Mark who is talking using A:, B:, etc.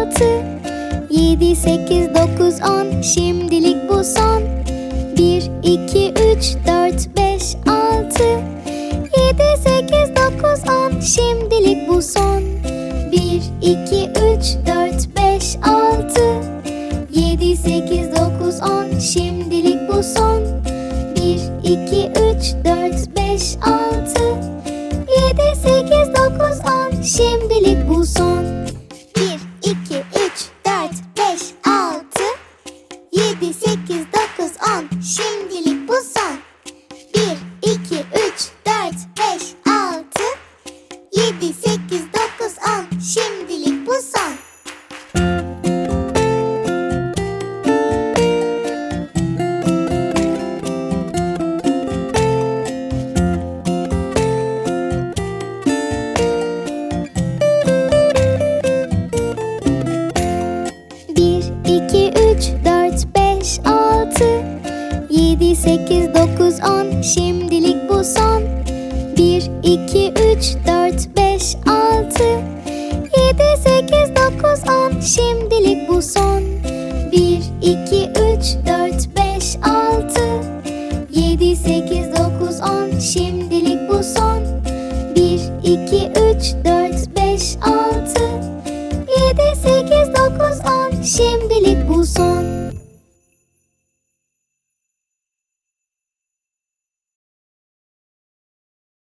A: altı Yedi sekiz dokuz on. Şimdilik bu son. Bir iki üç dört beş altı Yedi sekiz dokuz on. Şimdilik bu son. Bir iki üç dört beş altı Yedi sekiz dokuz on. Şimdilik bu son. Bir iki üç dört beş altı Yedi sekiz dokuz on. Şimdilik bu son. 7, 8, 9, 10 Şimdilik bu son. 1, 2, 3, 4, 5, 6 7, 8, 9, 10 Şimdilik bu son. 1, 2, 3, 4, 5, 6 7, 8, 9, 10 Şimdilik bu son. 1, 2, 3, 4, 5, 6 7, 8, 9, 10 Şimdilik bu son.